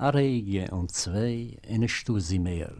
Arregie und zwei in een Stusi mehr.